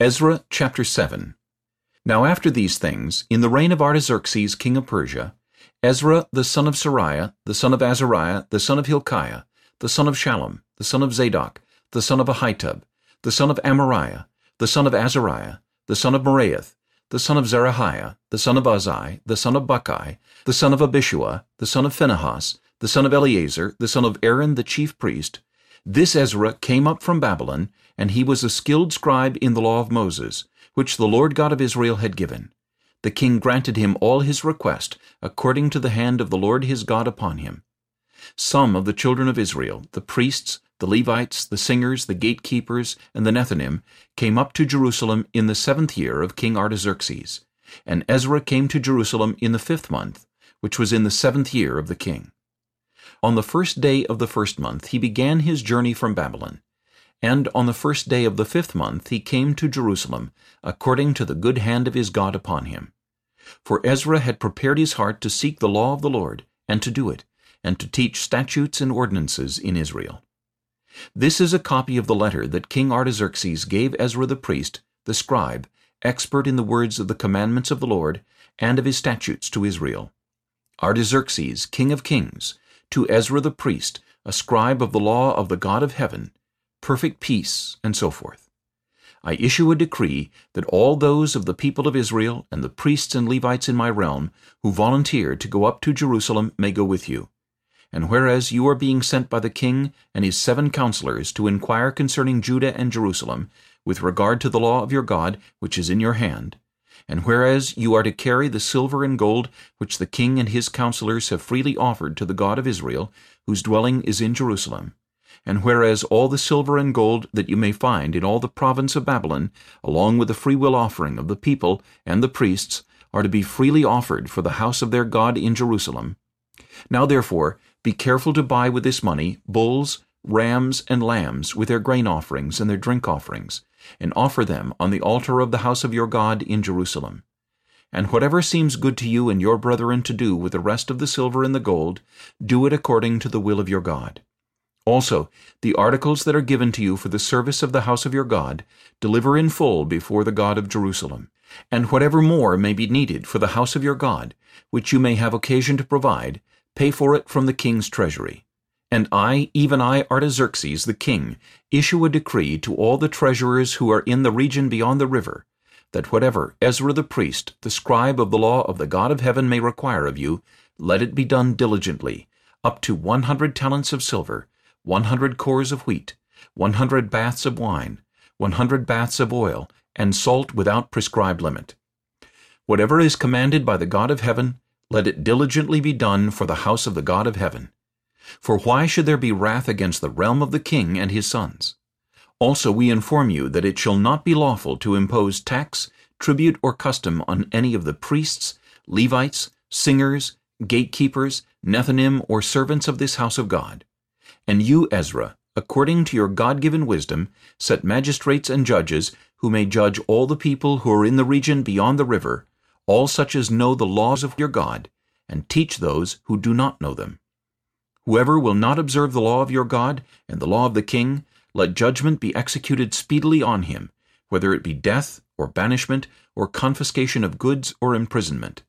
Ezra chapter 7 Now after these things, in the reign of Artaxerxes king of Persia, Ezra the son of Seraiah, the son of Azariah, the son of Hilkiah, the son of Shallum, the son of Zadok, the son of Ahitub, the son of Amariah, the son of Azariah, the son of Meraioth, the son of Zerahiah, the son of Uzzi, the son of Bukki, the son of Abishua, the son of Phinehas, the son of Eleazar, the son of Aaron the chief priest, this Ezra came up from Babylon, and he was a skilled scribe in the law of Moses, which the Lord God of Israel had given. The king granted him all his request, according to the hand of the Lord his God upon him. Some of the children of Israel, the priests, the Levites, the singers, the gatekeepers, and the Nethinim, came up to Jerusalem in the seventh year of King Artaxerxes. And Ezra came to Jerusalem in the fifth month, which was in the seventh year of the king. On the first day of the first month he began his journey from Babylon. And on the first day of the fifth month he came to Jerusalem, according to the good hand of his God upon him. For Ezra had prepared his heart to seek the law of the Lord, and to do it, and to teach statutes and ordinances in Israel. This is a copy of the letter that King Artaxerxes gave Ezra the priest, the scribe, expert in the words of the commandments of the Lord, and of his statutes to Israel. Artaxerxes, king of kings, to Ezra the priest, a scribe of the law of the God of heaven, perfect peace, and so forth. I issue a decree that all those of the people of Israel and the priests and Levites in my realm who volunteer to go up to Jerusalem may go with you. And whereas you are being sent by the king and his seven counselors to inquire concerning Judah and Jerusalem, with regard to the law of your God, which is in your hand, and whereas you are to carry the silver and gold which the king and his counselors have freely offered to the God of Israel, whose dwelling is in Jerusalem, and whereas all the silver and gold that you may find in all the province of Babylon, along with the freewill offering of the people and the priests, are to be freely offered for the house of their God in Jerusalem. Now therefore, be careful to buy with this money bulls, rams, and lambs with their grain offerings and their drink offerings, and offer them on the altar of the house of your God in Jerusalem. And whatever seems good to you and your brethren to do with the rest of the silver and the gold, do it according to the will of your God. Also, the articles that are given to you for the service of the house of your God, deliver in full before the God of Jerusalem. And whatever more may be needed for the house of your God, which you may have occasion to provide, pay for it from the king's treasury. And I, even I, Artaxerxes the king, issue a decree to all the treasurers who are in the region beyond the river, that whatever Ezra the priest, the scribe of the law of the God of heaven may require of you, let it be done diligently, up to one hundred talents of silver, one hundred kors of wheat, one hundred baths of wine, one hundred baths of oil, and salt without prescribed limit. Whatever is commanded by the God of heaven, let it diligently be done for the house of the God of heaven. For why should there be wrath against the realm of the king and his sons? Also we inform you that it shall not be lawful to impose tax, tribute, or custom on any of the priests, Levites, singers, gatekeepers, Nethinim, or servants of this house of God. And you, Ezra, according to your God-given wisdom, set magistrates and judges who may judge all the people who are in the region beyond the river, all such as know the laws of your God, and teach those who do not know them. Whoever will not observe the law of your God and the law of the king, let judgment be executed speedily on him, whether it be death, or banishment, or confiscation of goods, or imprisonment.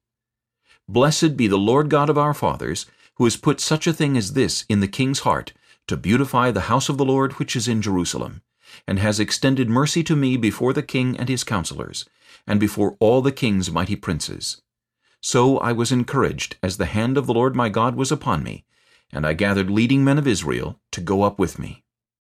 Blessed be the Lord God of our fathers, who has put such a thing as this in the king's heart, to beautify the house of the Lord which is in Jerusalem, and has extended mercy to me before the king and his counselors, and before all the king's mighty princes. So I was encouraged, as the hand of the Lord my God was upon me, and I gathered leading men of Israel to go up with me.